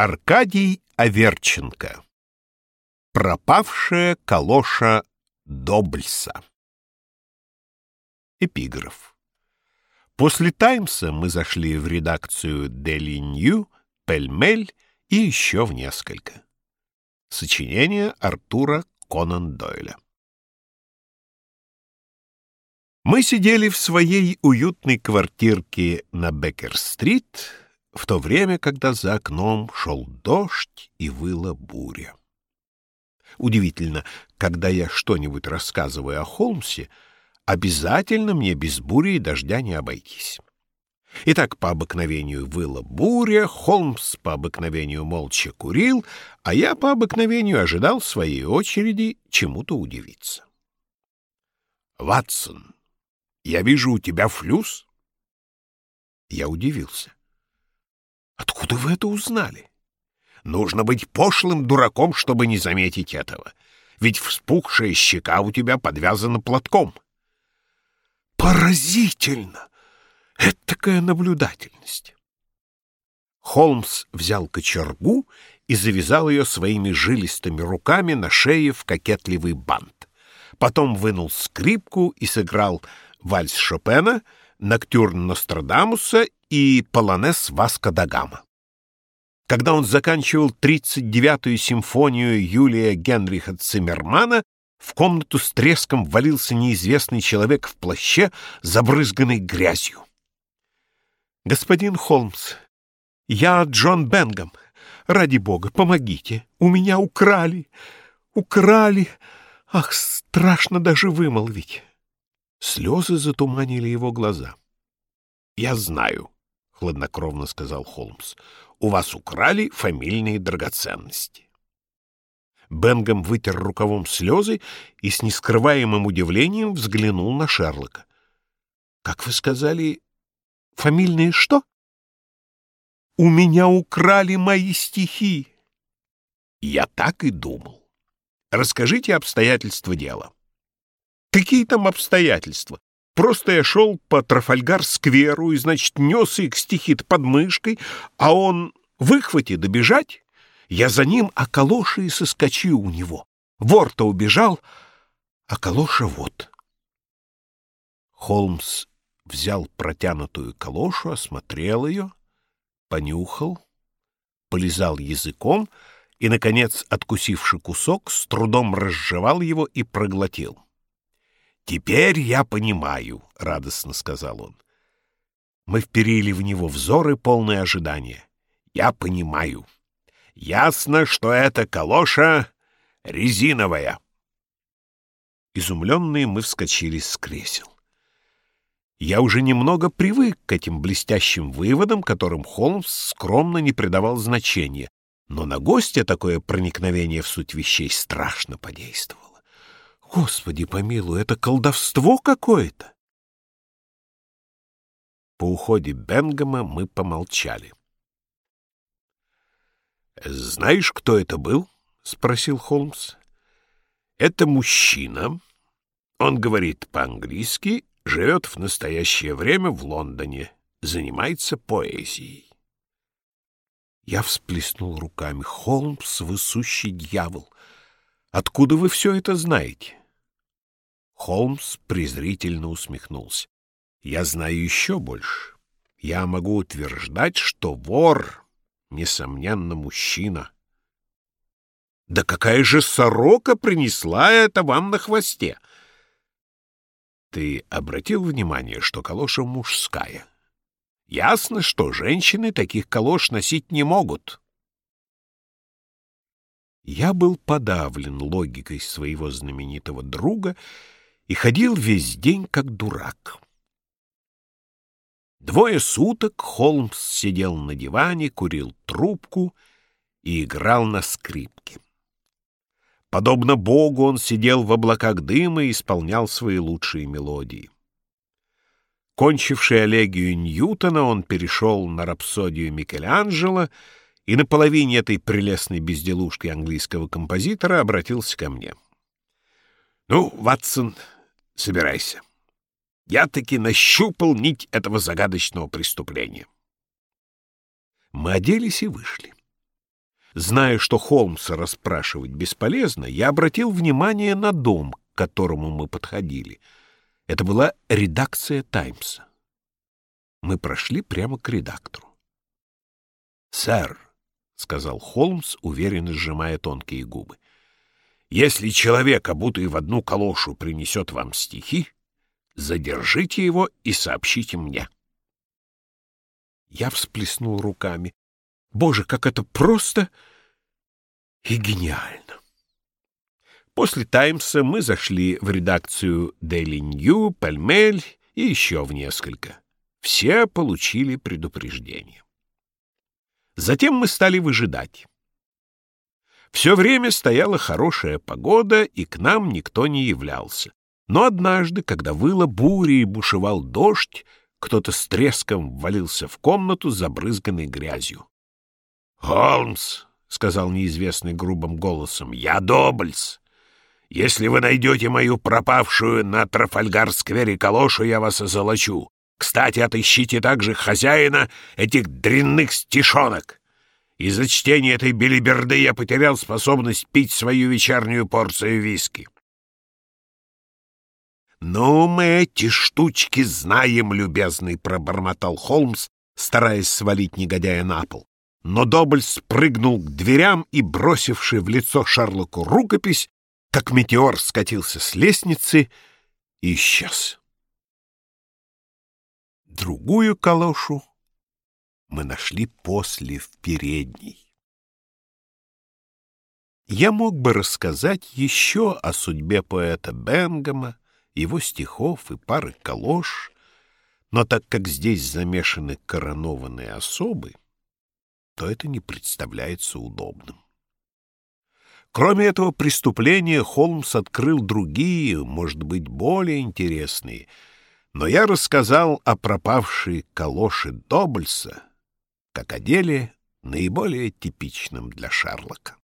Аркадий Аверченко Пропавшая калоша Добльса Эпиграф После «Таймса» мы зашли в редакцию «Дели Нью», «Пельмель» и еще в несколько. Сочинение Артура Конан Дойля. Мы сидели в своей уютной квартирке на Беккер-стрит в то время, когда за окном шел дождь и выла буря. Удивительно, когда я что-нибудь рассказываю о Холмсе, обязательно мне без бури и дождя не обойтись. Итак, по обыкновению выла буря, Холмс по обыкновению молча курил, а я по обыкновению ожидал своей очереди чему-то удивиться. «Ватсон, я вижу у тебя флюс?» Я удивился. «Откуда вы это узнали?» «Нужно быть пошлым дураком, чтобы не заметить этого, ведь вспухшая щека у тебя подвязана платком». «Поразительно! Этакая наблюдательность!» Холмс взял кочергу и завязал ее своими жилистыми руками на шее в кокетливый бант. Потом вынул скрипку и сыграл вальс Шопена, ноктюрн Нострадамуса и полонез Васко да Гама. Когда он заканчивал 39-ю симфонию Юлия Генриха Циммермана, в комнату с треском валился неизвестный человек в плаще, забрызганный грязью. «Господин Холмс, я Джон Бенгам. Ради бога, помогите. У меня украли. Украли. Ах, страшно даже вымолвить». Слезы затуманили его глаза. «Я знаю», — хладнокровно сказал Холмс, — «у вас украли фамильные драгоценности». Бенгам вытер рукавом слезы и с нескрываемым удивлением взглянул на Шерлока. «Как вы сказали, фамильные что?» «У меня украли мои стихи». «Я так и думал. Расскажите обстоятельства дела». Какие там обстоятельства? Просто я шел по Трафальгар-скверу и, значит, нес их стихи под мышкой, а он выхвати добежать. Я за ним, а калоши и соскочил у него. Вор-то убежал, а калоша вот. Холмс взял протянутую калошу, осмотрел ее, понюхал, полизал языком и, наконец, откусивший кусок, с трудом разжевал его и проглотил. «Теперь я понимаю», — радостно сказал он. Мы вперили в него взоры, полные ожидания. «Я понимаю. Ясно, что эта калоша резиновая». Изумленные мы вскочили с кресел. Я уже немного привык к этим блестящим выводам, которым Холмс скромно не придавал значения, но на гостя такое проникновение в суть вещей страшно подействовало. Господи помилуй, это колдовство какое-то! По уходе Бенгама мы помолчали. «Знаешь, кто это был?» — спросил Холмс. «Это мужчина. Он говорит по-английски, живет в настоящее время в Лондоне, занимается поэзией». Я всплеснул руками. «Холмс, вы сущий дьявол! Откуда вы все это знаете?» Холмс презрительно усмехнулся. «Я знаю еще больше. Я могу утверждать, что вор, несомненно, мужчина». «Да какая же сорока принесла это вам на хвосте?» «Ты обратил внимание, что калоша мужская?» «Ясно, что женщины таких калош носить не могут». Я был подавлен логикой своего знаменитого друга и ходил весь день как дурак. Двое суток Холмс сидел на диване, курил трубку и играл на скрипке. Подобно Богу, он сидел в облаках дыма и исполнял свои лучшие мелодии. Кончивший элегию Ньютона, он перешел на рапсодию Микеланджело и на половине этой прелестной безделушки английского композитора обратился ко мне. «Ну, Ватсон, Собирайся. Я таки нащупал нить этого загадочного преступления. Мы оделись и вышли. Зная, что Холмса расспрашивать бесполезно, я обратил внимание на дом, к которому мы подходили. Это была редакция «Таймса». Мы прошли прямо к редактору. «Сэр», — сказал Холмс, уверенно сжимая тонкие губы, — «если человек, обутый в одну калошу, принесет вам стихи, задержите его и сообщите мне». Я всплеснул руками. Боже, как это просто и гениально! После «Таймса» мы зашли в редакцию «Дейли Нью», «Пальмель» и еще в несколько. Все получили предупреждение. Затем мы стали выжидать. Все время стояла хорошая погода, и к нам никто не являлся. Но однажды, когда выла буря и бушевал дождь, кто-то с треском ввалился в комнату, забрызганной грязью. «Холмс!» — сказал неизвестный грубым голосом. «Я Добльс. Если вы найдете мою пропавшую на Трафальгар-сквере калошу, я вас озолочу. Кстати, отыщите также хозяина этих дрянных стишонок. Из-за чтения этой белиберды я потерял способность пить свою вечернюю порцию виски». «Ну, мы эти штучки знаем, любезный», — пробормотал Холмс, стараясь свалить негодяя на пол но Добль спрыгнул к дверям и, бросивший в лицо Шарлоку рукопись, как метеор скатился с лестницы и исчез. Другую калошу мы нашли после в передней. Я мог бы рассказать еще о судьбе поэта Бенгама, его стихов и пары калош, но так как здесь замешаны коронованные особы, то это не представляется удобным. Кроме этого преступления, Холмс открыл другие, может быть, более интересные, но я рассказал о пропавшей калоше Добльса как о деле наиболее типичном для Шарлока.